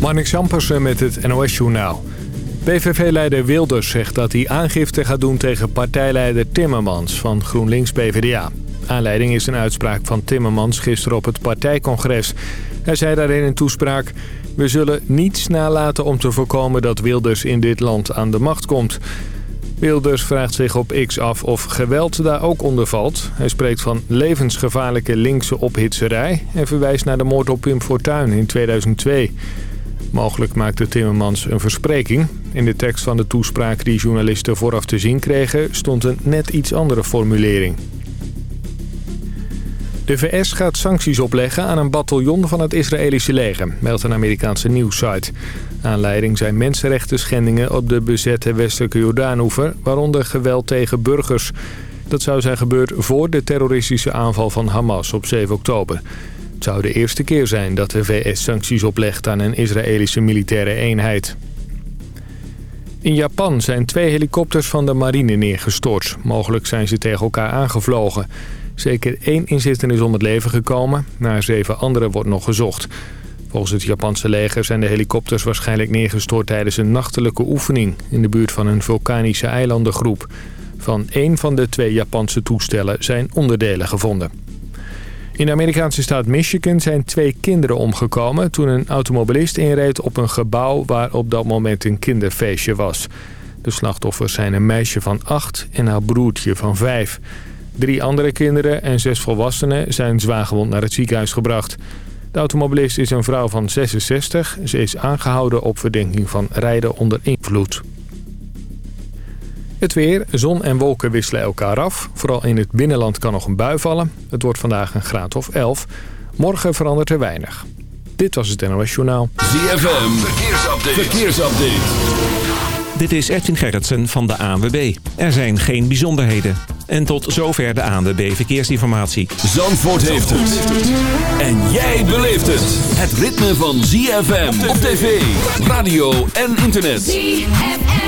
Marnik Sampersen met het NOS-journaal. PVV-leider Wilders zegt dat hij aangifte gaat doen tegen partijleider Timmermans van GroenLinks-PVDA. Aanleiding is een uitspraak van Timmermans gisteren op het partijcongres. Hij zei daarin in toespraak... We zullen niets nalaten om te voorkomen dat Wilders in dit land aan de macht komt. Wilders vraagt zich op X af of geweld daar ook onder valt. Hij spreekt van levensgevaarlijke linkse ophitserij... en verwijst naar de moord op Pim Fortuyn in 2002... Mogelijk maakte Timmermans een verspreking. In de tekst van de toespraak die journalisten vooraf te zien kregen... stond een net iets andere formulering. De VS gaat sancties opleggen aan een bataljon van het Israëlische leger... meldt een Amerikaanse nieuwssite. Aanleiding zijn mensenrechten schendingen op de bezette westelijke Jordaanoever... waaronder geweld tegen burgers. Dat zou zijn gebeurd voor de terroristische aanval van Hamas op 7 oktober... Het zou de eerste keer zijn dat de VS sancties oplegt aan een Israëlische militaire eenheid. In Japan zijn twee helikopters van de marine neergestort. Mogelijk zijn ze tegen elkaar aangevlogen. Zeker één inzitter is om het leven gekomen. Naar zeven anderen wordt nog gezocht. Volgens het Japanse leger zijn de helikopters waarschijnlijk neergestort tijdens een nachtelijke oefening... in de buurt van een vulkanische eilandengroep. Van één van de twee Japanse toestellen zijn onderdelen gevonden. In de Amerikaanse staat Michigan zijn twee kinderen omgekomen... toen een automobilist inreed op een gebouw waar op dat moment een kinderfeestje was. De slachtoffers zijn een meisje van acht en haar broertje van vijf. Drie andere kinderen en zes volwassenen zijn zwaargewond naar het ziekenhuis gebracht. De automobilist is een vrouw van 66. Ze is aangehouden op verdenking van rijden onder invloed. Het weer, zon en wolken wisselen elkaar af. Vooral in het binnenland kan nog een bui vallen. Het wordt vandaag een graad of 11. Morgen verandert er weinig. Dit was het NOS Journaal. ZFM, verkeersupdate. verkeersupdate. Dit is Edwin Gerritsen van de ANWB. Er zijn geen bijzonderheden. En tot zover de ANWB Verkeersinformatie. Zandvoort heeft het. En jij beleeft het. Het ritme van ZFM op tv, radio en internet. ZFM.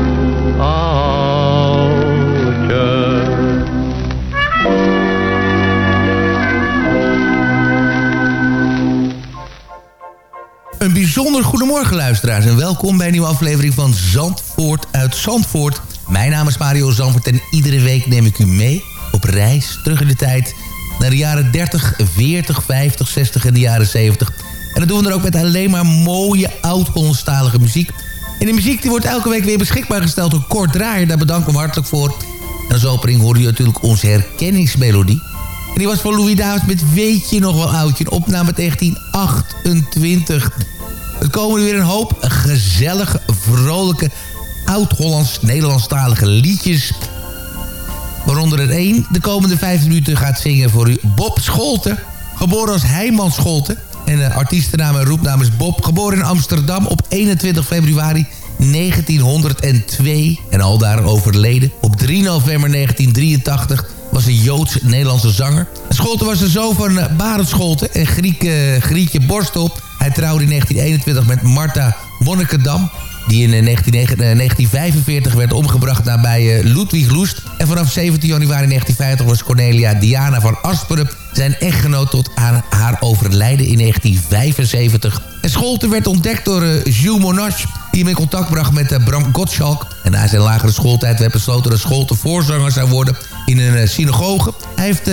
Bijzonder goedemorgen luisteraars en welkom bij een nieuwe aflevering van Zandvoort uit Zandvoort. Mijn naam is Mario Zandvoort en iedere week neem ik u mee op reis terug in de tijd naar de jaren 30, 40, 50, 60 en de jaren 70. En dat doen we dan ook met alleen maar mooie oud-Hollandstalige muziek. En die muziek die wordt elke week weer beschikbaar gesteld door Kort Draaier. Daar bedanken we hartelijk voor. En als opening hoorde u natuurlijk onze herkenningsmelodie. En die was van Louis Davids met Weet je nog wel oudje? Een opname uit 1928. Er komen nu weer een hoop gezellige, vrolijke, oud-Hollands-Nederlandstalige liedjes. Waaronder er één de komende vijf minuten gaat zingen voor u. Bob Scholten, geboren als Heijman Scholten. En de artiestennaam en roepnaam is Bob. Geboren in Amsterdam op 21 februari 1902. En al daar overleden op 3 november 1983 was een Joods-Nederlandse zanger. Scholten was de zoon van uh, Barend Scholten en Griek, uh, Grietje Borstel. Hij trouwde in 1921 met Marta Wonnekedam die in 1945 werd omgebracht nabij Ludwig Loest. En vanaf 17 januari 1950 was Cornelia Diana van Asperen zijn echtgenoot tot aan haar overlijden in 1975. En Scholten werd ontdekt door Jules Monash, die hem in contact bracht met Bram Gottschalk. En na zijn lagere schooltijd werd besloten dat Scholten voorzanger zou worden in een uh, synagoge. Hij heeft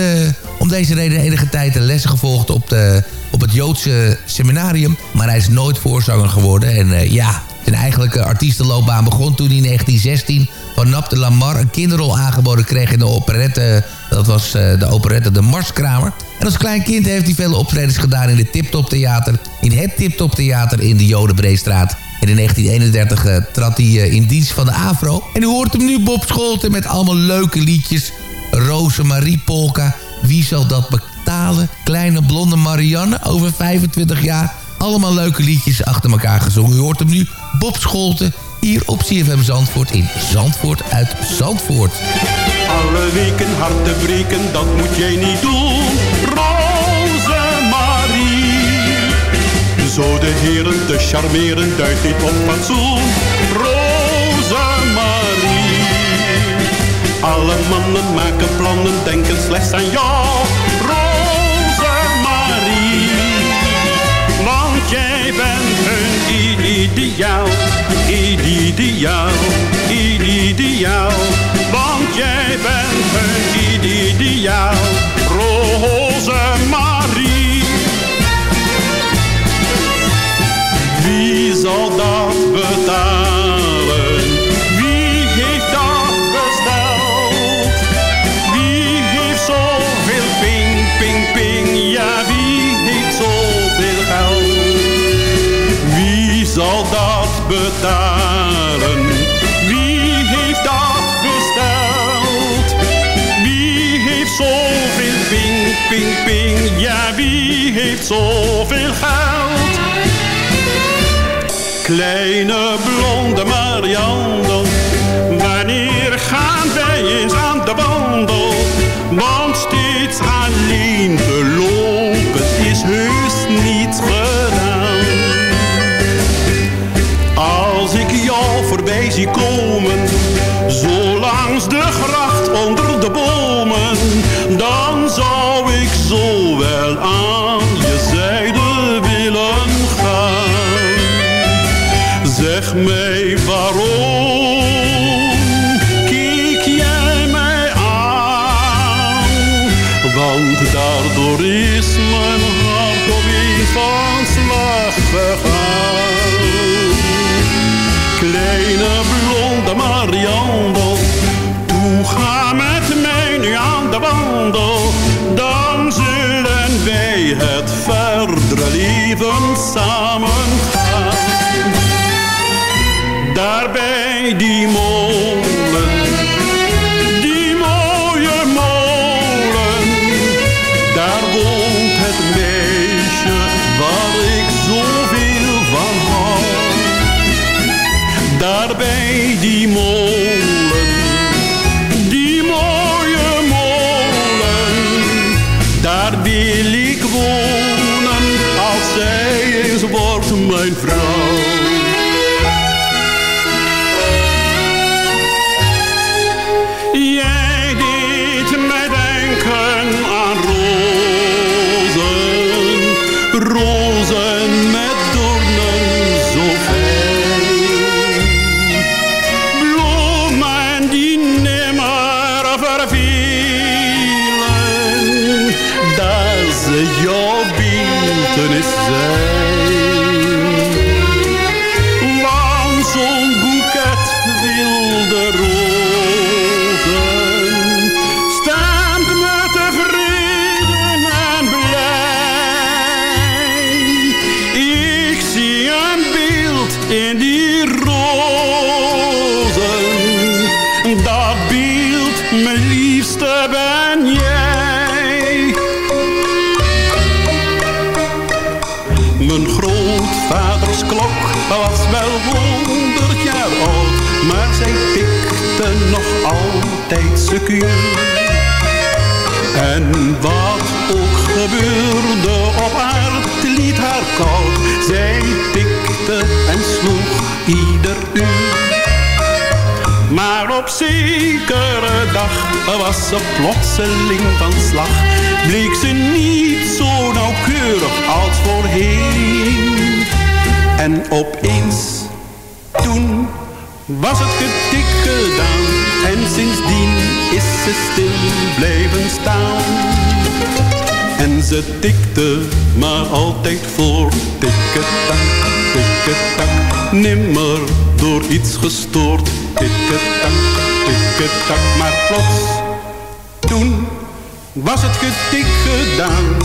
om deze reden enige tijd lessen gevolgd op, de, op het Joodse seminarium. Maar hij is nooit voorzanger geworden. En ja, zijn eigenlijke artiestenloopbaan begon toen hij in 1916 van Nap de Lamar een kinderrol aangeboden kreeg in de operette. Dat was de operette De Marskramer. En als klein kind heeft hij vele optredens gedaan in het Tiptop Theater. In het Tiptop Theater in de Jodenbreestraat. En in 1931 uh, trad hij uh, in dienst van de AFRO. En u hoort hem nu Bob Scholten met allemaal leuke liedjes. Rosemarie Polka. Wie zal dat betalen? Kleine blonde Marianne over 25 jaar. Allemaal leuke liedjes achter elkaar gezongen. U hoort hem nu Bob Scholten hier op CFM Zandvoort in Zandvoort uit Zandvoort. Alle weken hard te breken, dat moet jij niet doen. Zo de heren te charmeren, duidt dit op fatsoen. Rosemarie. Alle mannen maken plannen, denken slechts aan jou. Rosemarie. Want jij bent hun ideaal, ideaal, ideaal. Want jij bent een ideaal. Roze Marie. Zal dat betalen? Wie heeft dat besteld? Wie heeft zoveel ping, ping, ping? Ja, wie heeft zoveel geld? Wie zal dat betalen? Wie heeft dat besteld? Wie heeft zoveel ping, ping, ping? Ja, wie heeft zoveel geld? Kleine blonde Marianne, wanneer gaan wij eens aan de wandel? Want steeds alleen te lopen is heus niet gedaan. Als ik jou voorbij zie komen, zo langs de gracht onder de bomen, dan zou leven grootvaders klok was wel honderd jaar oud, maar zij tikte nog altijd secuur. En wat ook gebeurde op aard liet haar koud. Zij tikte en sloeg ieder uur. Maar op zekere dag was ze plotseling van slag. Bleek ze niet zo nauwkeurig als voorheen. En opeens, toen was het getik gedaan. En sindsdien is ze stil blijven staan. En ze tikte maar altijd voor. Tikketak, tikketak, nimmer door iets gestoord. Tikketak, tikketak, maar plots, toen was het getik gedaan.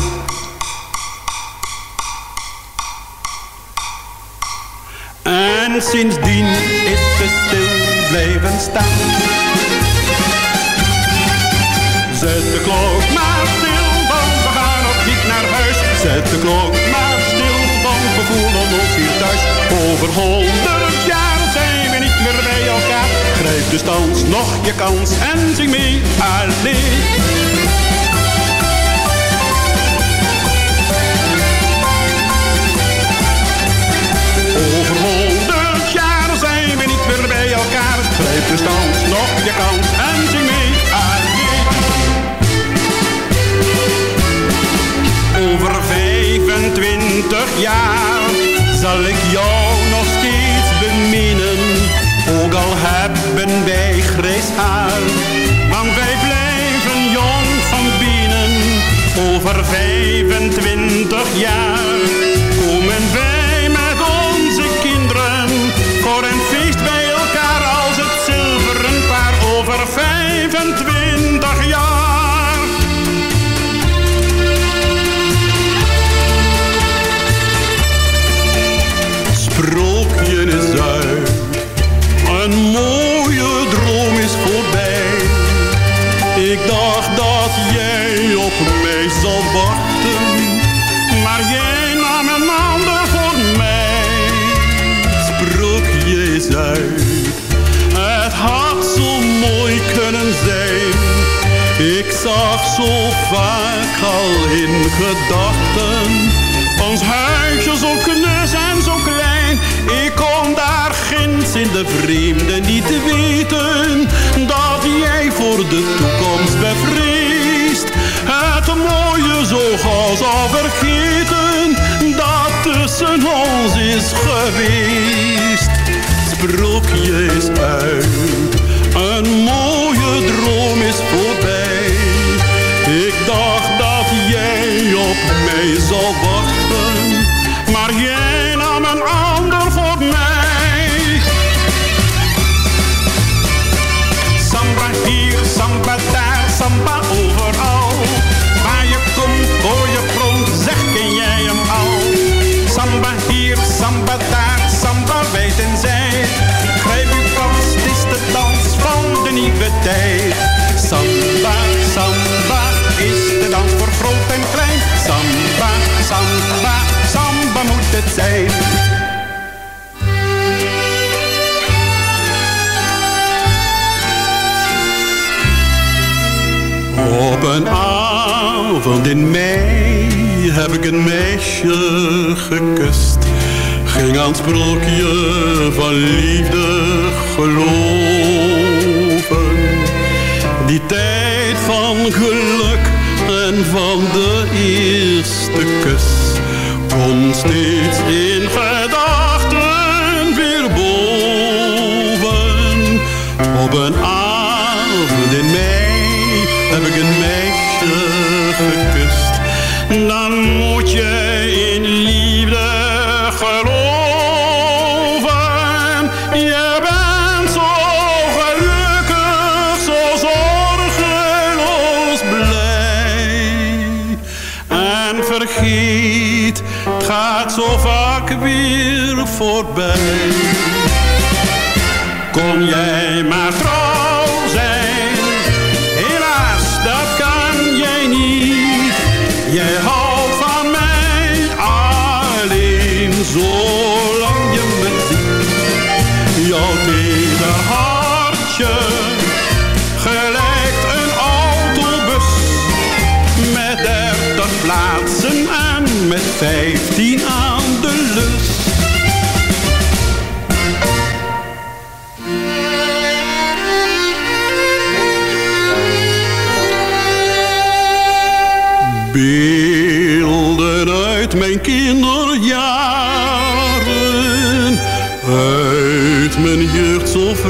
En sindsdien is ze stil blijven staan. Zet de klok maar stil, Zet de klok maar stil, want we voelen ons hier thuis. Over honderd jaar zijn we niet meer bij elkaar. Grijp dus thans nog je kans en zing mee alleen. Over honderd jaar zijn we niet meer bij elkaar. Grijp dus thans nog je kans en zing mee twintig jaar zal ik jou nog steeds beminnen. Ook al hebben wij grijs haar. Want wij blijven jong van binnen. Over 25 jaar gedachten, ons huisje zo knus en zo klein. Ik kon daar ginds in de vreemde niet weten dat jij voor de toekomst bevreesd het mooie zo gauw zou vergeten dat tussen ons is geweest. Sprookje is uit, een mooie droom op mij een avond in mei heb ik een meisje gekust. Ging aan het sprookje van liefde geloven. Die tijd van geluk en van de eerste kus komt steeds in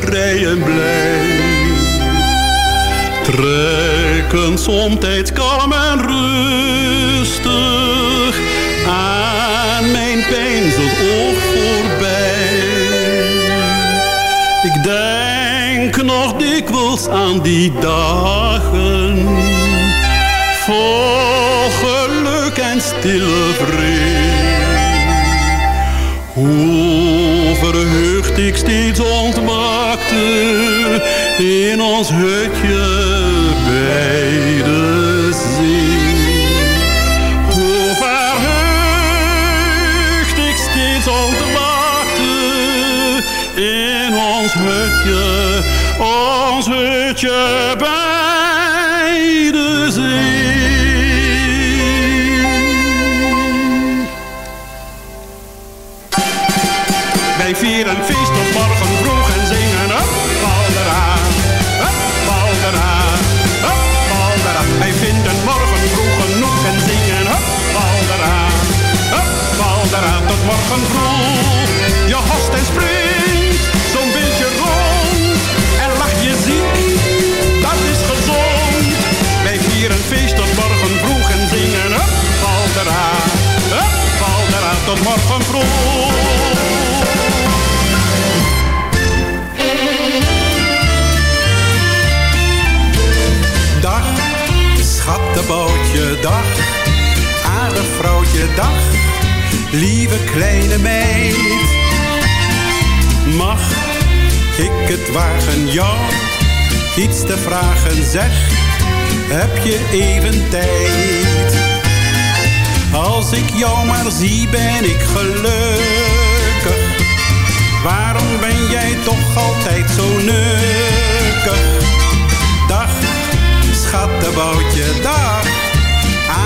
vrij en blij. Trekken somtijds kalm en rustig aan mijn pijnzend oog voorbij. Ik denk nog dikwijls aan die dagen vol geluk en stille vrede. Hoe verheugd ik steeds ontwaakte in ons hutje bij de zee. Hoe verheugd ik steeds ontwaakte in ons hutje, ons hutje bij Dag, schattenbootje, dag. Aardig vrouwtje, dag. Lieve kleine meid. Mag ik het wagen jou iets te vragen, zeg? Heb je even tijd? Als ik jou maar zie ben ik gelukkig. Waarom ben jij toch altijd zo nukkig Dag, schattenboutje, dag.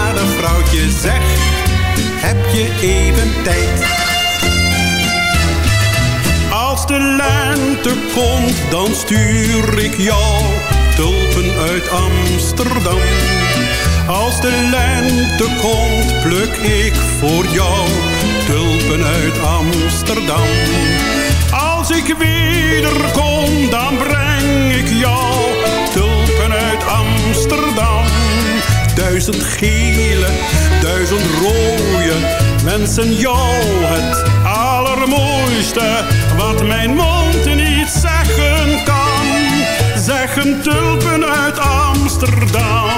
Aardig vrouwtje, zeg Heb je even tijd? Als de lente komt, dan stuur ik jou Tulpen uit Amsterdam als de lente komt, pluk ik voor jou tulpen uit Amsterdam. Als ik wederkom, dan breng ik jou tulpen uit Amsterdam. Duizend gele, duizend rode, wensen jou het allermooiste. Wat mijn mond niet zeggen kan, zeggen tulpen uit Amsterdam.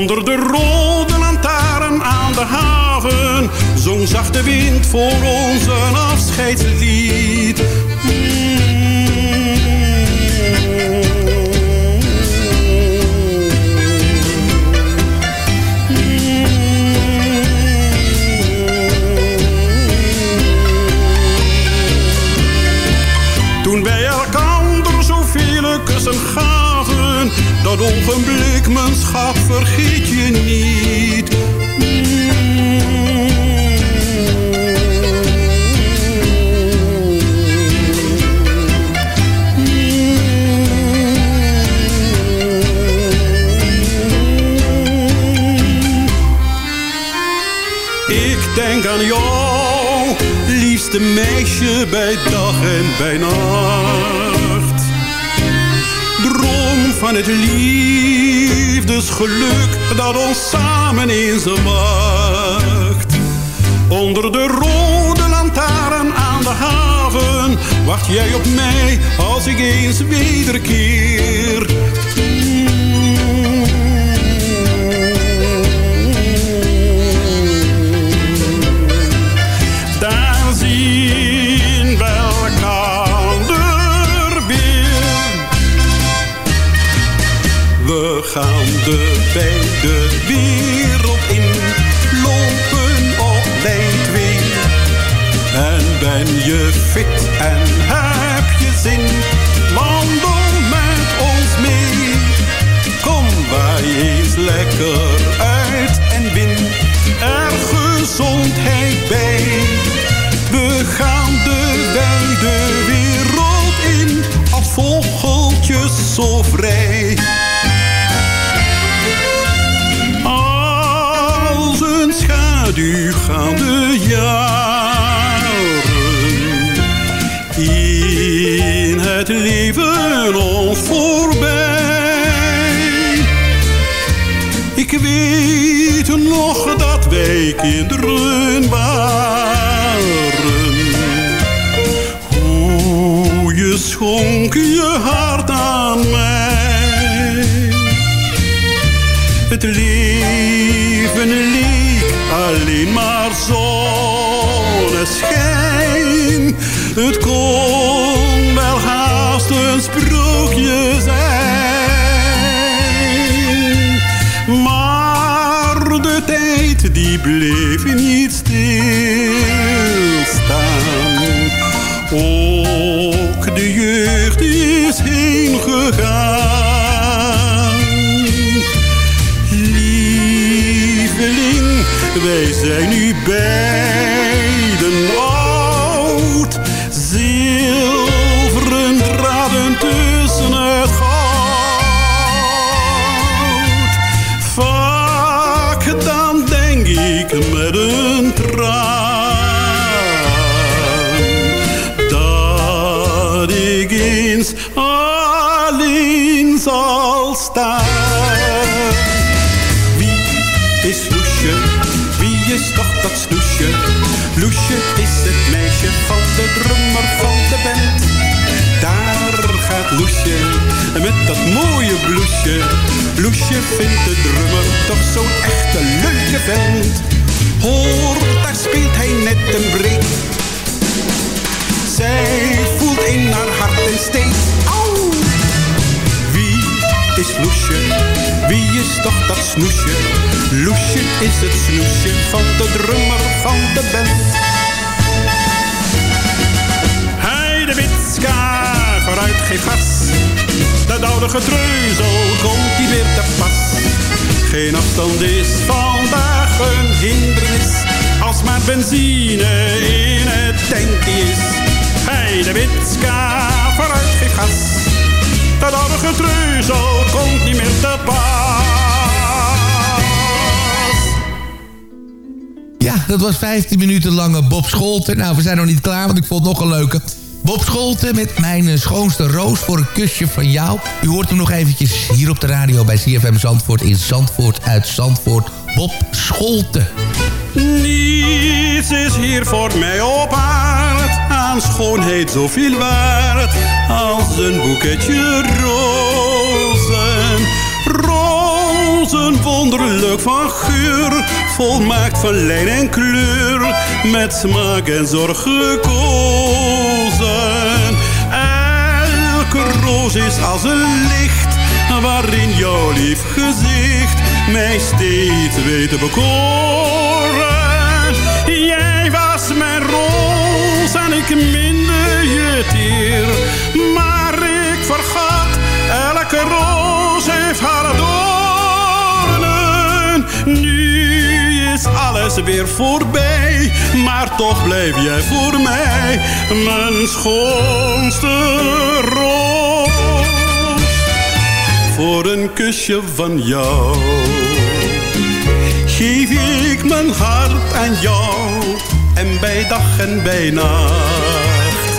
Onder de rode lantaarn aan de haven Zong zachte wind voor ons een afscheidslied. Toen wij elkander zoveel kussen Dat ogenblik, mijn schat, vergeet je niet denk aan jou, liefste meisje bij dag en bij nacht. Van het liefdesgeluk dat ons samen eens wacht. Onder de rode lantaarn aan de haven wacht jij op mij als ik eens wederkeer. De beide wereld in, lopen op weer. En ben je fit en heb je zin, wandel met ons mee. Kom wij eens lekker uit en win er gezondheid bij. We gaan de wijde wereld in, als vogeltjes zo schaduw gaan de jaren in het leven ons voorbij. Ik weet nog dat wij kinderen tijd die bleef niet stilstaan. Ook de jeugd is heen gegaan. Lieveling, wij zijn nu beiden is toch dat snoesje? Loesje is het meisje van de drummer van de band. Daar gaat Loesje met dat mooie bloesje. Loesje vindt de drummer toch zo'n echte leuke vent. Hoor, daar speelt hij net een breed. Zij voelt in haar hart en steekt. Au! Is Loesje? Wie is toch dat snoesje? Loesje is het snoesje van de drummer van de band. Hij de witska, vooruit geeft gas. Dat oude getreuzel komt die weer te pas. Geen afstand is vandaag een hindernis. Als maar benzine in het tankje is. Hij de witska, vooruit geeft gas. Dat oude getreuzel komt niet meer te pas. Ja, dat was 15 minuten lange Bob Scholten. Nou, we zijn nog niet klaar, want ik vond het nog een leuke. Bob Scholten met mijn schoonste roos voor een kusje van jou. U hoort hem nog eventjes hier op de radio bij CFM Zandvoort in Zandvoort uit Zandvoort. Bob Scholten. Niets is hier voor mij op aard schoonheid zoveel waard als een boeketje rozen. Rozen wonderlijk van geur, volmaakt van lijn en kleur, met smaak en zorg gekozen. Elke roos is als een licht, waarin jouw lief gezicht mij steeds weet te. Ik minde je teer. Maar ik vergat, elke roos heeft haar doornen. Nu is alles weer voorbij, maar toch blijf jij voor mij mijn schoonste roos voor een kusje van jou. Geef ik mijn hart aan jou en bij dag en bij nacht.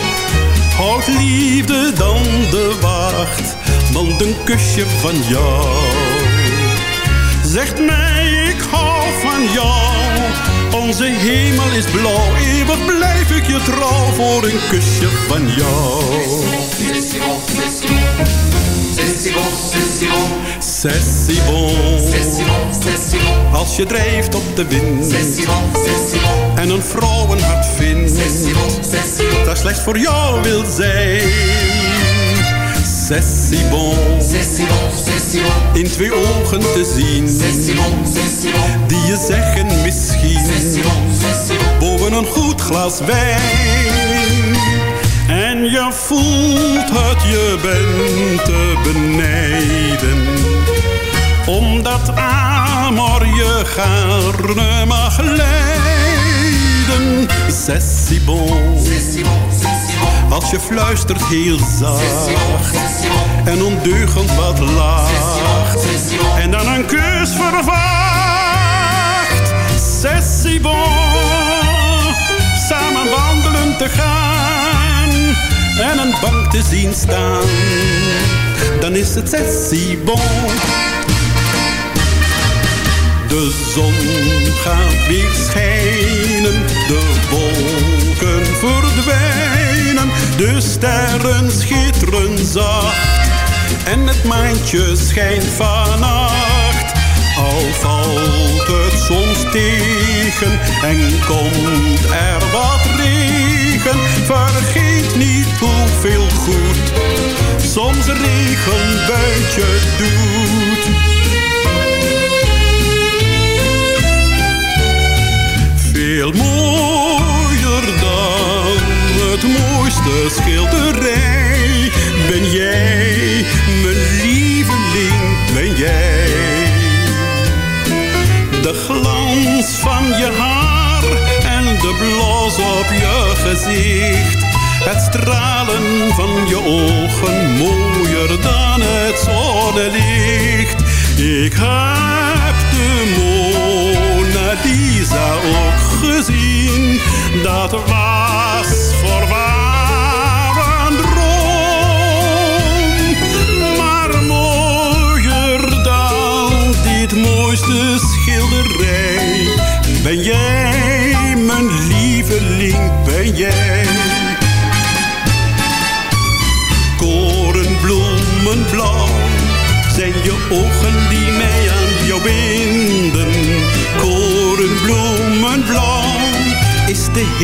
Houdt liefde dan de wacht, want een kusje van jou. Zegt mij ik hou van jou, onze hemel is blauw. Eeuwig blijf ik je trouw voor een kusje van jou. C'est si bon, als je drijft op de wind en een vrouwenhart vindt dat slechts voor jou wil zijn. C'est bon, in twee ogen te zien die je zeggen misschien boven een goed glas wijn. En je voelt het, je bent te benijden. Omdat amor je gaarne mag leiden. C'est si bon. Als je fluistert heel zacht. En ondeugend wat lacht. En dan een kus verwacht. C'est si bon. Samen wandelen te gaan en een bank te zien staan, dan is het sessie bon. De zon gaat weer schijnen, de wolken verdwijnen, de sterren schitteren zacht en het maantje schijnt vannacht. Al valt het soms tegen en komt er wat regen, vergeet niet hoeveel goed soms een regenbuitje doet. Veel mooier dan het mooiste schilderij ben jij, mijn lieveling, ben jij. De glans van je haar en de blos op je gezicht. Het stralen van je ogen mooier dan het zonnelicht. Ik de Mona Lisa ook gezien. Dat was voorwaar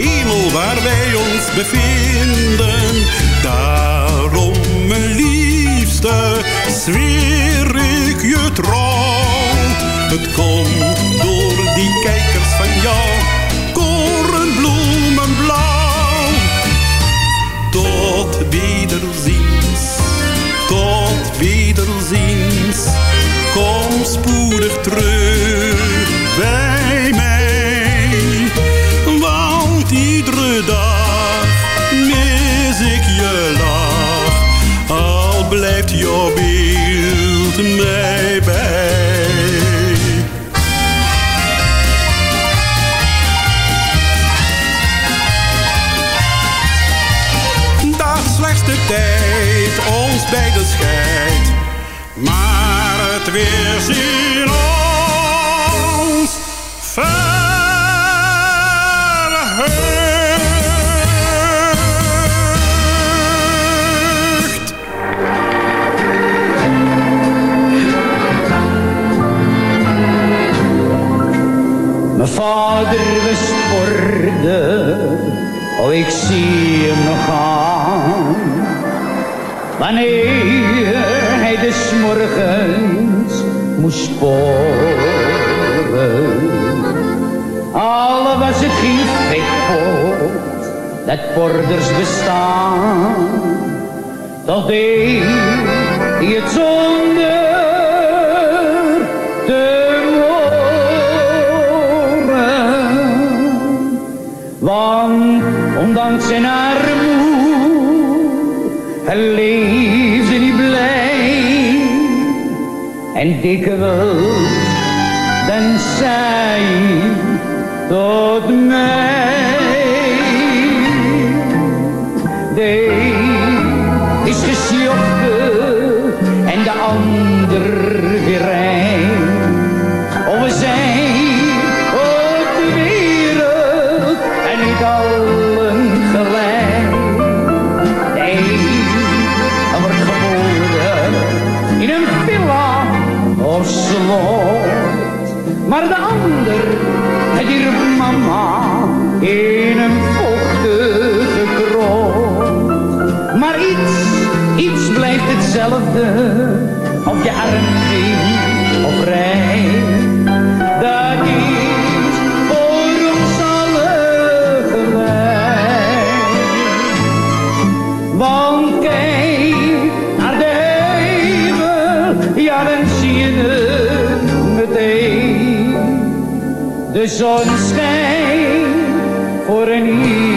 hemel waar wij ons bevinden, daarom mijn liefste, zweer ik je trouw. Het komt vader wist oh ik zie hem nog aan. Wanneer hij des morgens moest sporen. Al was het geen flikpot, dat borders bestaan. Toch deed hij het zonder ondanks zijn armoede leefde hij blij. En dikwijls dan zei hij tot mij. De een is gesjokken en de ander weer in een vochtige krot. Maar iets, iets blijft hetzelfde, of je arm ging of rij. Dat is voor ons allen gelijk. Want kijk naar de hemel, ja dan zie je het meteen. De zon schijnt voor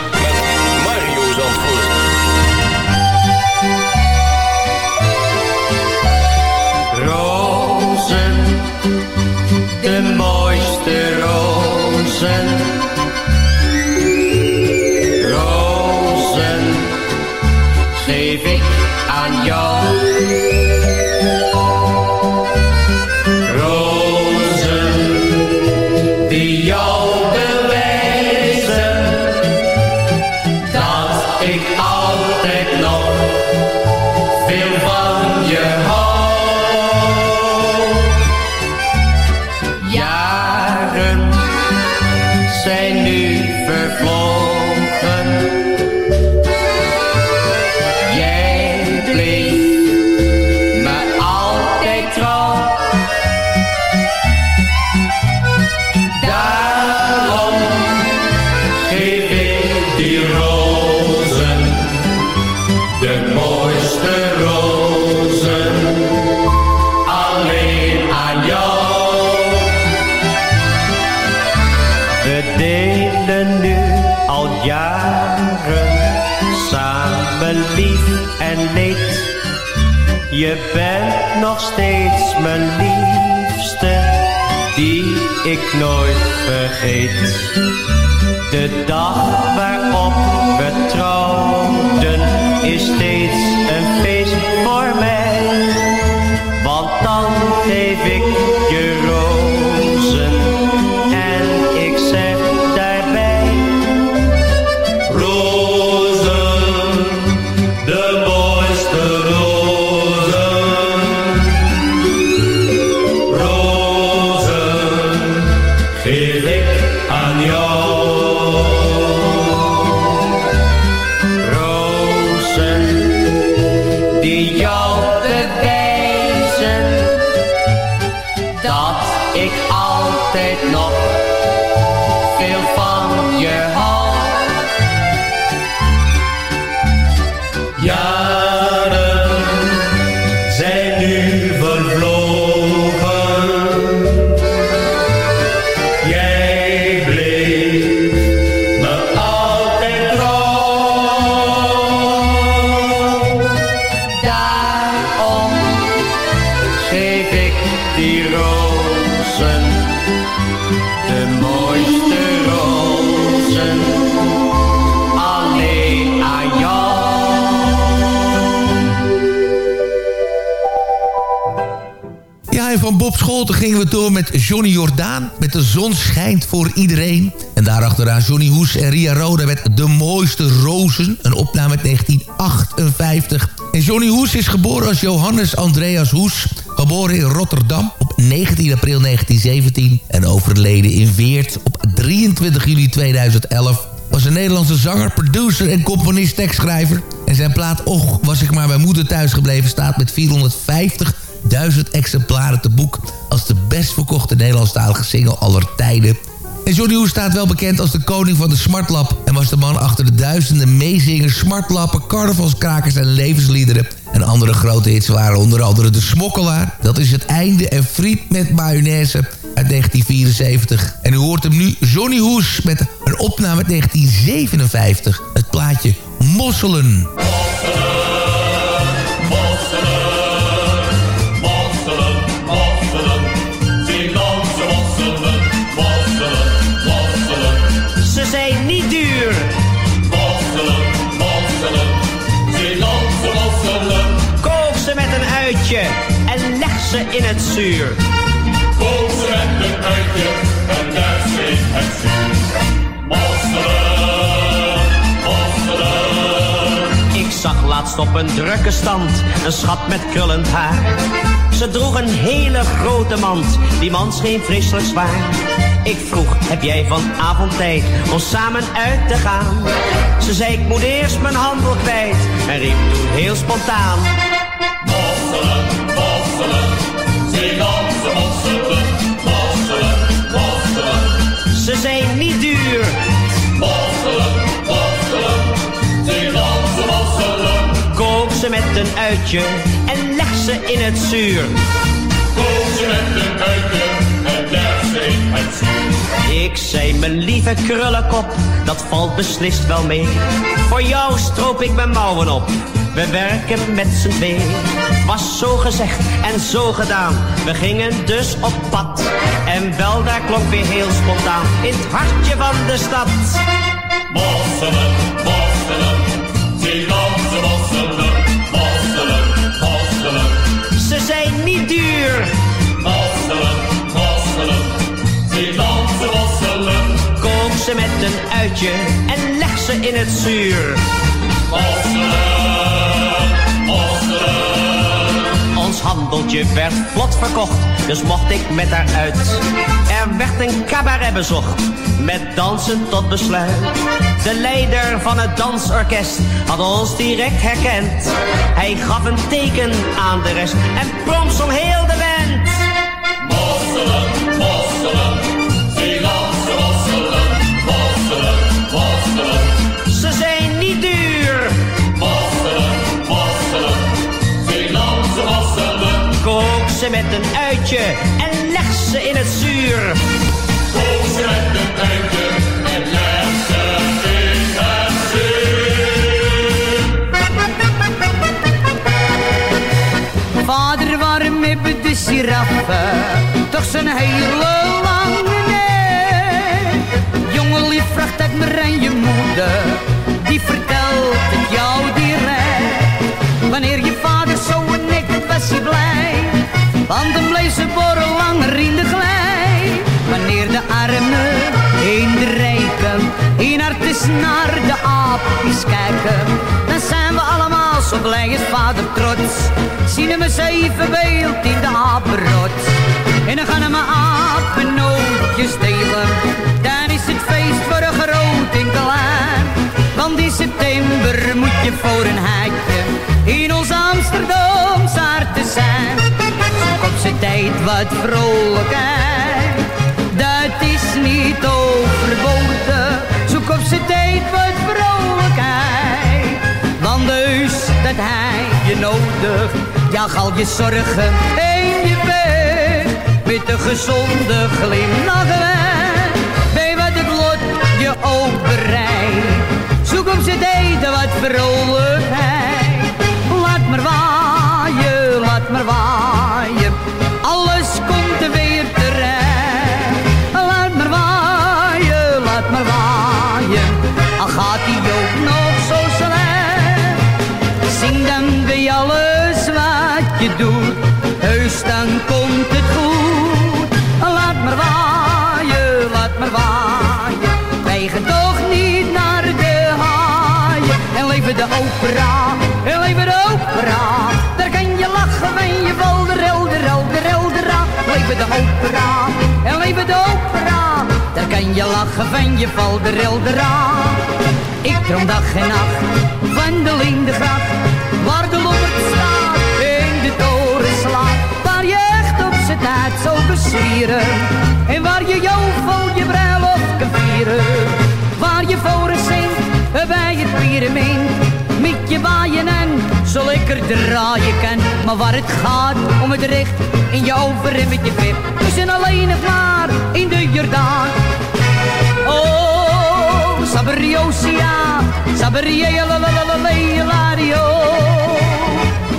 Je bent nog steeds mijn liefste, die ik nooit vergeet. De dag waarop we trouwden is steeds we door met Johnny Jordaan... met De zon schijnt voor iedereen. En daarachteraan Johnny Hoes en Ria Roda met De mooiste rozen. Een opname uit 1958. En Johnny Hoes is geboren als Johannes Andreas Hoes... geboren in Rotterdam op 19 april 1917... en overleden in Weert op 23 juli 2011 was een Nederlandse zanger, producer en componist tekstschrijver. En zijn plaat Och, was ik maar bij moeder thuis gebleven... staat met 450.000 exemplaren te boek... als de best verkochte Nederlandstalige single aller tijden. En Johnny Hoes staat wel bekend als de koning van de smartlap... en was de man achter de duizenden meezingers, smartlappen, carnavalskrakers en levensliederen. En andere grote hits waren onder andere De Smokkelaar... Dat is het einde en Friet met mayonaise uit 1974. En u hoort hem nu, Johnny Hoes, met een opname uit 1957. Het plaatje. Mosselen, het zuur. Uitje en daar zit het zuur. Ik zag laatst op een drukke stand een schat met krullend haar. Ze droeg een hele grote mand, die man scheen vreselijk zwaar. Ik vroeg, heb jij vanavond tijd om samen uit te gaan? Ze zei, ik moet eerst mijn handel kwijt en riep toen heel spontaan. Zeelandse mosselen, mosselen, mosselen. Ze zijn niet duur, Mosselen, mosselen, Zeelandse mosselen. kook ze met een uitje en leg ze in het zuur. Kook ze met een uitje en daar zit het zuur. Ik zei, mijn lieve krullenkop, dat valt beslist wel mee. Voor jou stroop ik mijn mouwen op, we werken met z'n twee. Was zo gezegd en zo gedaan, we gingen dus op pad. En wel, daar klonk weer heel spontaan, in het hartje van de stad. Mosselen, mosselen, Zeelandse mosselen, mosselen, mosselen. Ze zijn niet duur, Mosselen, mosselen, Zeelandse mosselen. kook ze met een uitje en leg ze in het zuur. Mosselen, Ons handeltje werd vlot verkocht, dus mocht ik met haar uit. Er werd een cabaret bezocht, met dansen tot besluit. De leider van het dansorkest had ons direct herkend. Hij gaf een teken aan de rest en proms om heel een uitje en leg ze in het zuur. Kozen met een uitje en leg ze in het zuur. Vader, waarom hebben de giraffen toch zijn hele lange nek? Jongen, lief, vracht dat maar aan je moeder, die vertelt want dan bleef ze borrel langer in de glij. Wanneer de armen in de rijken, in hartjes naar de aapjes kijken, dan zijn we allemaal zo blij is vader trots. Zien we zeven beeld in de apenrots. En dan gaan we apennootjes delen. Dan is het feest voor een groot en klein. Want in september moet je voor een heitje in ons Amsterdamse te zijn. Zijn tijd wat vrolijkheid. Dat is niet overboden. Zoek op zijn tijd wat vrolijkheid. Want dus dat hij je nodig. Jaag al je zorgen en je weg. Met een gezonde glimlach weg. Weet wat het lot je ook. Zoek op zijn eten wat vrolijkheid. Laat maar waaien, laat maar waaien. Dan komt het goed. Laat maar waaien, laat maar waaien. Wij gaan toch niet naar de haaien. En leven de opera, en leven de opera. Daar kan je lachen en je valt de rel, de. Leven de opera, en leven de opera. Daar kan je lachen van je valt de. Ik droom dag en nacht van de lindengracht. Waar de lommerd staat tijd zo besieren. En waar je jovel je bruiloft kan vieren. Waar je voor zingt bij het pyramid. Met je waaien en zo lekker draaien kan. Maar waar het gaat om het recht in je over en met je vip. We zijn alleen nog maar in de Jordaan. Oh, Sabriosia, Sabria, la la la la la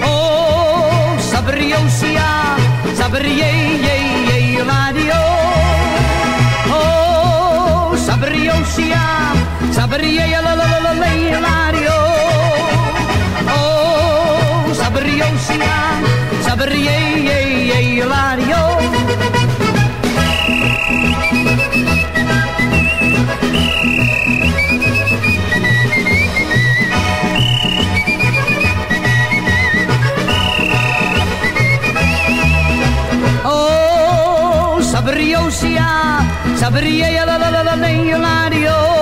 Oh, Sabria, la Oh, Sabriosia, Sabria, la la la la la Oh, Sabriosia, Sabria, la Oh, La la la la la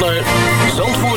naar Zandvoort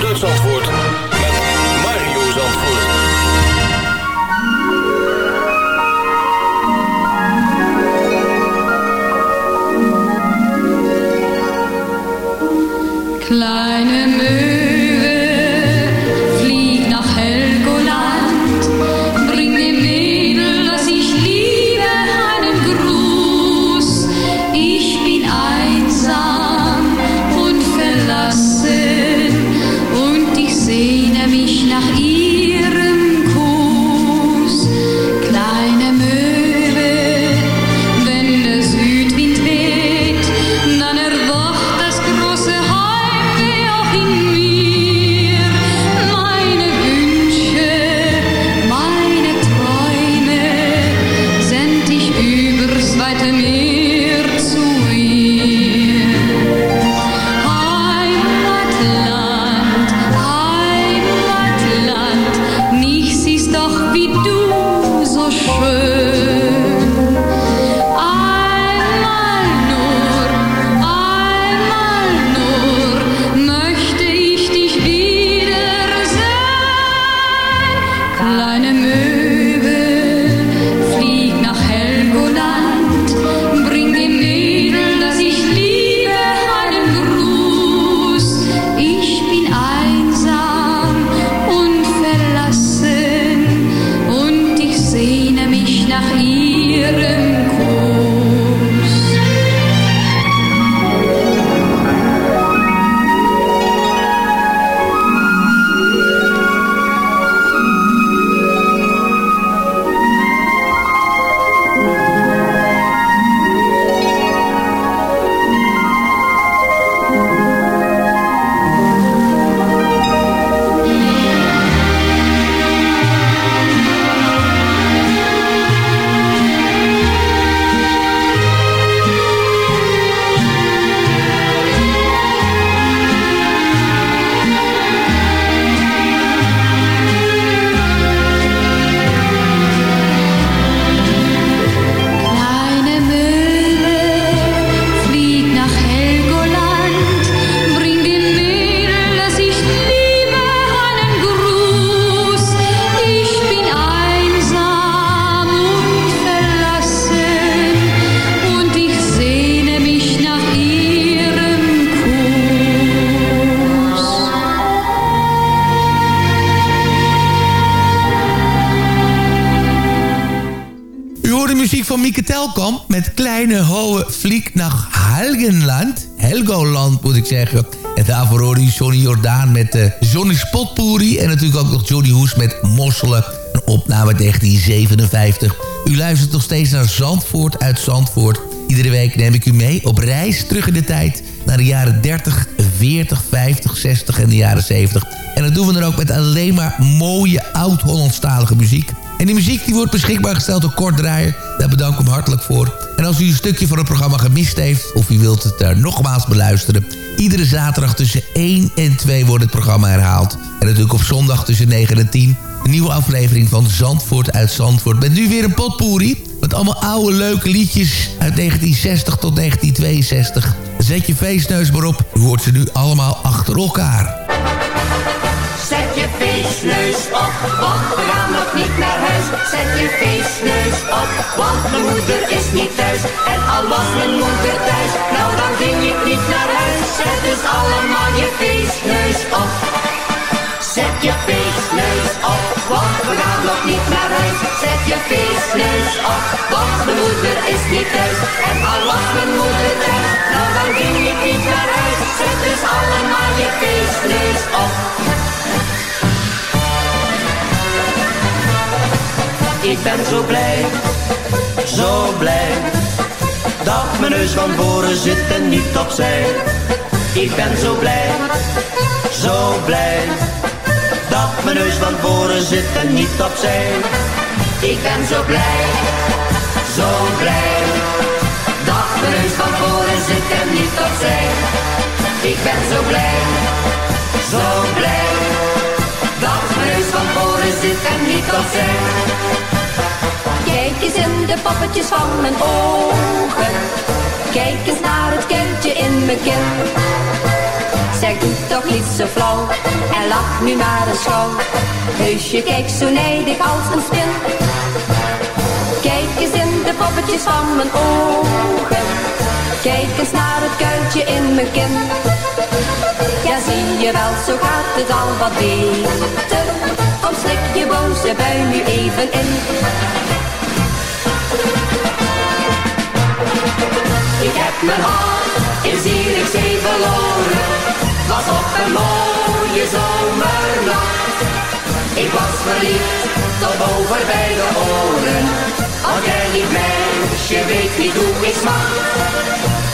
steeds naar Zandvoort uit Zandvoort. Iedere week neem ik u mee op reis terug in de tijd... naar de jaren 30, 40, 50, 60 en de jaren 70. En dat doen we dan ook met alleen maar mooie oud-Hollandstalige muziek. En die muziek die wordt beschikbaar gesteld door Kort Draaier. Daar bedank ik hem hartelijk voor. En als u een stukje van het programma gemist heeft... of u wilt het uh, nogmaals beluisteren... iedere zaterdag tussen 1 en 2 wordt het programma herhaald. En natuurlijk op zondag tussen 9 en 10... een nieuwe aflevering van Zandvoort uit Zandvoort. Met nu weer een potpourri... met allemaal oude leuke liedjes uit 1960 tot 1962. Zet je feestneus maar op. U hoort ze nu allemaal achter elkaar. Zet je feestneus op, want we gaan nog niet naar huis. Zet je feestneus op, want mijn moeder is niet thuis. En al was mijn moeder thuis, nou dan ging ik niet naar huis. Zet dus allemaal je feestneus op. Zet je feestneus op, want we gaan nog niet naar huis. Zet je feestneus op, want mijn moeder is niet thuis. En al was mijn moeder thuis, nou dan ging ik niet naar huis. Zet dus allemaal je feestneus op. Ik ben zo blij, zo blij, dat mijn neus van voren zit en niet opzij. Ik ben zo blij, zo blij, dat mijn neus van voren zit en niet opzij. Ik ben zo blij, zo blij, dat mijn neus van voren zit en niet opzij. Ik ben zo blij, zo blij, dat mijn neus van voren zit en niet opzij. Kijk eens in de poppetjes van mijn ogen. Kijk eens naar het kindje in mijn kin. Zeg, doe toch niet zo flauw en lach nu maar eens gauw. Heusje, kijk zo nijdig als een spin. Kijk eens in de poppetjes van mijn ogen. Kijk eens naar het kuiltje in mijn kin. Ja, zie je wel, zo gaat het al wat beter. Kom, slik je boze bui nu even in. Ik heb mijn hart in Zierikzee verloren. Was op een mooie zomernacht. Ik was verliefd tot over bij de oren. Want jij lief meisje weet niet hoe ik smaak.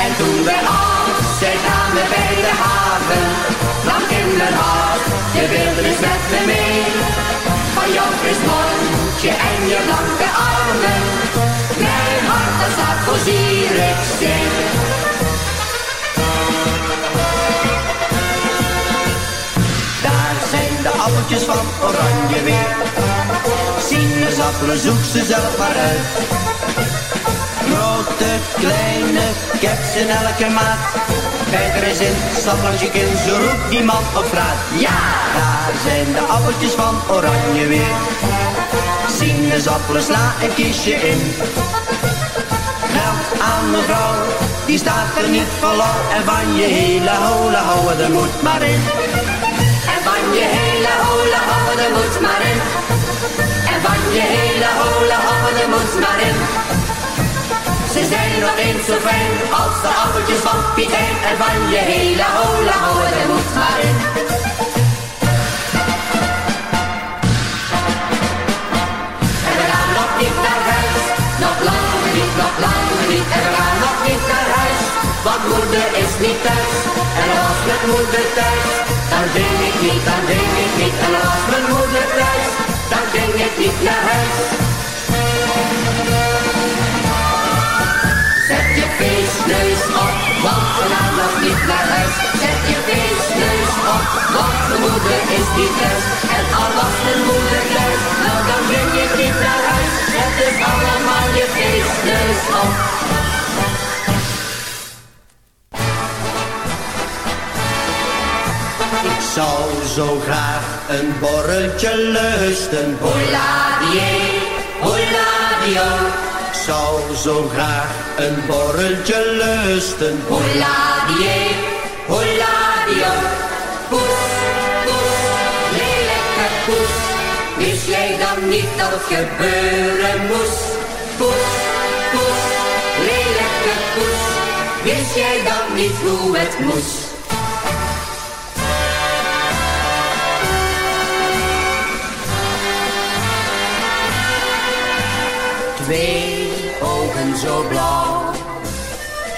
En toen wij afscheid namen bij de haven. Lag in mijn hart, je wilde eens met me mee. Van jouw fris mondje en je blanke armen. Mijn hart dat staat voor Zierikzee. Appeltjes van oranje weer. Sinaasappelen zoek ze zelf maar uit. Grote, kleine, ik elke maat. Er eens in, stap langs je kin, zo roept die man op straat. Ja, daar zijn de appeltjes van oranje weer. Sinaasappelen, sla een kiesje in. Geld aan mevrouw, die staat er niet lauw. En van je hele hola houden, er moet maar in. Je hele hola houden, moet maar in. En van je hele hola houden, moet maar in. Ze zijn nog eens zo fijn als de appeltjes van Piet. En van je hele hola er moet maar in. En we gaan nog niet naar huis, nog lang niet, nog lang niet. En we gaan nog niet naar huis, want moeder is niet thuis. En als met moeder thuis, dan ging ik niet, dan ging ik niet. En als mijn moeder thuis, dan ging ik niet naar huis. Zet je feestneus op, want we gaan nog niet naar huis. Zet je feestneus op, want mijn moeder is niet thuis. En al was mijn moeder thuis, nou dan ging ik niet naar huis. Zet dus allemaal je feestneus op. Ik zou zo graag een borreltje lusten. Holladier, holladio. Ik zou zo graag een borreltje lusten. Holladier, holladio. Poes, poes, lelijke poes. Wist jij dan niet dat het gebeuren moest? Poes, poes, lelijke poes. Wist jij dan niet hoe het moest?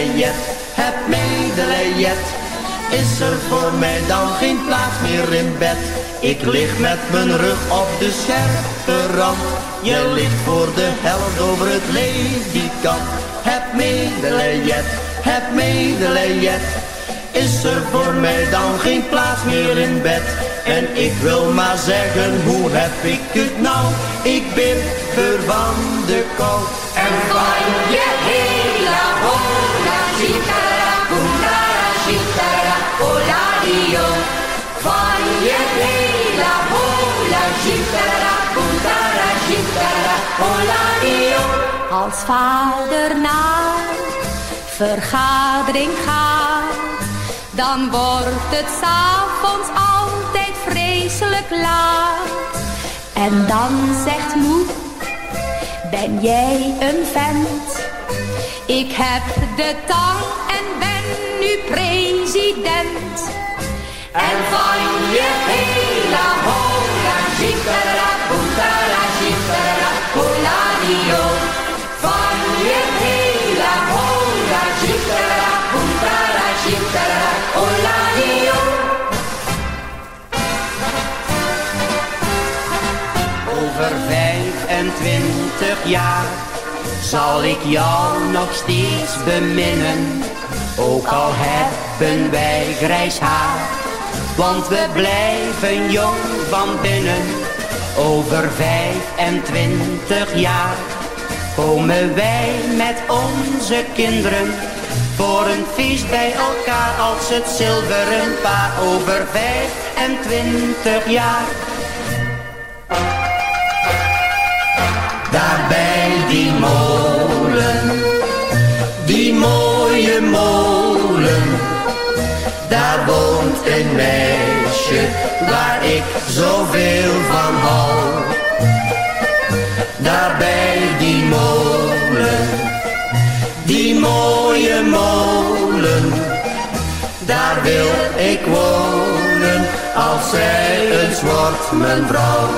Medelijden, heb medelijden. Is er voor mij dan geen plaats meer in bed? Ik lig met mijn rug op de scherpe rand. Je ligt voor de helft over het ledikant. Heb medelijden, heb medelijden. Is er voor mij dan geen plaats meer in bed? En ik wil maar zeggen, hoe heb ik het nou? Ik ben van de kou. En van je Van je hele hola, chitara, boendara, chitara, oladio. Als vader naar vergadering gaat, dan wordt het s'avonds altijd vreselijk laat. En dan zegt moe, ben jij een vent? Ik heb de tang en ben nu president. En van je hele hola, chitara, boendara, chitara, oladio. Van je hele hola, chitara, boendara, chitara, oladio. Over 25 jaar zal ik jou nog steeds beminnen. Ook al hebben wij grijs haar, want we blijven jong van binnen. Over 25 jaar komen wij met onze kinderen voor een feest bij elkaar als het zilveren paar. Over 25 jaar Daar bij die molen, die mooie molen, daar een meisje waar ik zoveel van hou. Daar bij die molen, die mooie molen, daar wil ik wonen als zij eens wordt mijn vrouw.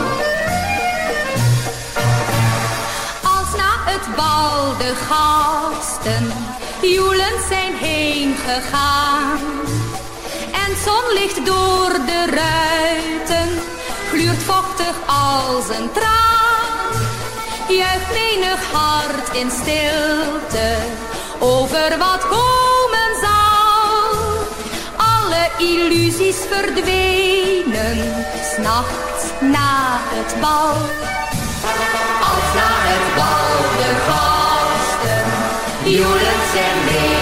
Als na het bal de gasten joelend zijn heen gegaan. Zonlicht door de ruiten gluurt vochtig als een traan. Juicht menig hart in stilte over wat komen zal. Alle illusies verdwenen, s'nachts na het bal. Als na het bal de gasten joelend zijn heen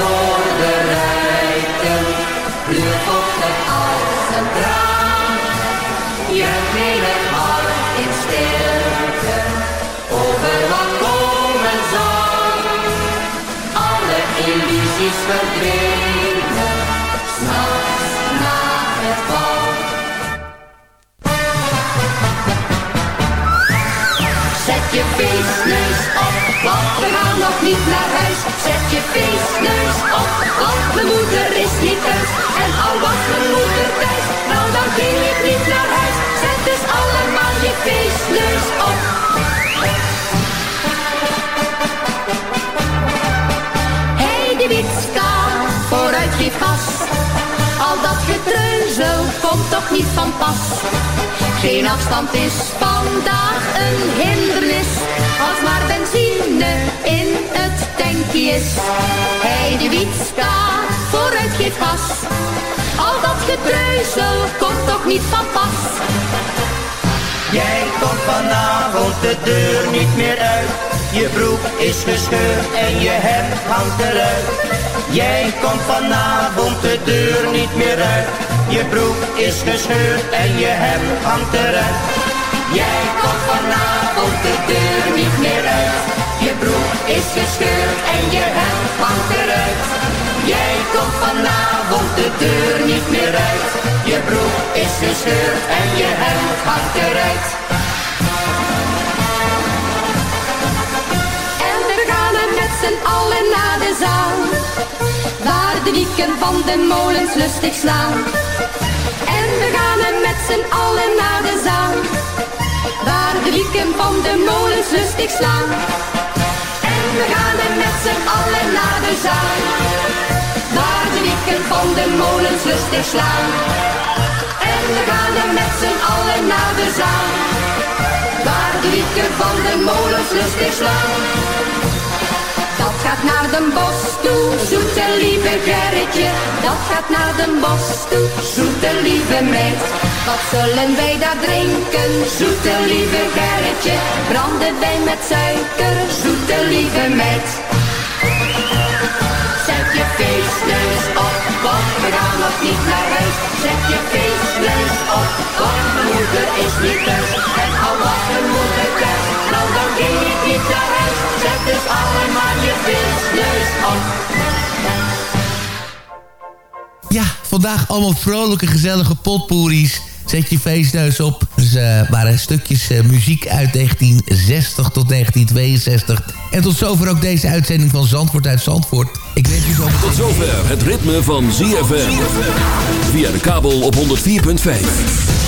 door de ruiten, gluurt vochtig als een traan. Juicht menig hart in stilte, over wat komen zal. Alle illusies verdwenen, s'nachts na het bal. Zet je feestneus op, want we gaan nog niet naar huis. Je feestneus op, want mijn moeder is niet thuis. En al was mijn moeder thuis, nou dan ging ik niet naar huis. Zet dus allemaal je feestneus op. Hey de witska, vooruit geef gas. Al dat getreuzel komt toch niet van pas. Geen afstand is vandaag een hindernis. Als maar benzine in het tankje is. Hij de wietska, vooruit geef gas. Al dat getreuzel komt toch niet van pas. Jij komt vanavond de deur niet meer uit. Je broek is gescheurd en je hemd hangt eruit. Jij komt vanavond de deur niet meer uit. Je broek is gescheurd en je hemd hangt eruit. Jij komt vanavond de deur niet meer uit. Je broek is gescheurd en je hemd hangt eruit. Jij komt vanavond de deur niet meer uit. Je broek is gescheurd en je hemd hangt eruit. En we gaan er met z'n allen naar de zaal. Waar de wieken van de molens lustig slaan. En we gaan er met z'n allen naar de zaal. Waar de wieken van de molens lustig slaan. En we gaan er met z'n allen naar de zaal. Waar de wieken van de molens lustig slaan. En we gaan er met z'n allen naar de zaal. Waar de wieken van de molens lustig slaan. Gaat naar de bos toe, zoete lieve Gerritje. Dat gaat naar de bos toe, zoete lieve meid. Wat zullen wij daar drinken, zoete lieve Gerritje? Brandewijn met suiker, zoete lieve meid. Zet je feestneus op, want we gaan nog niet naar huis. Zet je feestneus op, want moeder is niet thuis. En al mijn moeder nou dan ging ik niet naar huis. Zet dus allemaal je feestneus op. Ja, vandaag allemaal vrolijke, gezellige potpourris. Zet je feestneus op. Dus eh, waren stukjes eh, muziek uit 1960 tot 1962. En tot zover ook deze uitzending van Zandvoort uit Zandvoort. Ik wens u zo... Tot zover het ritme van ZFM. Via de kabel op 104.5.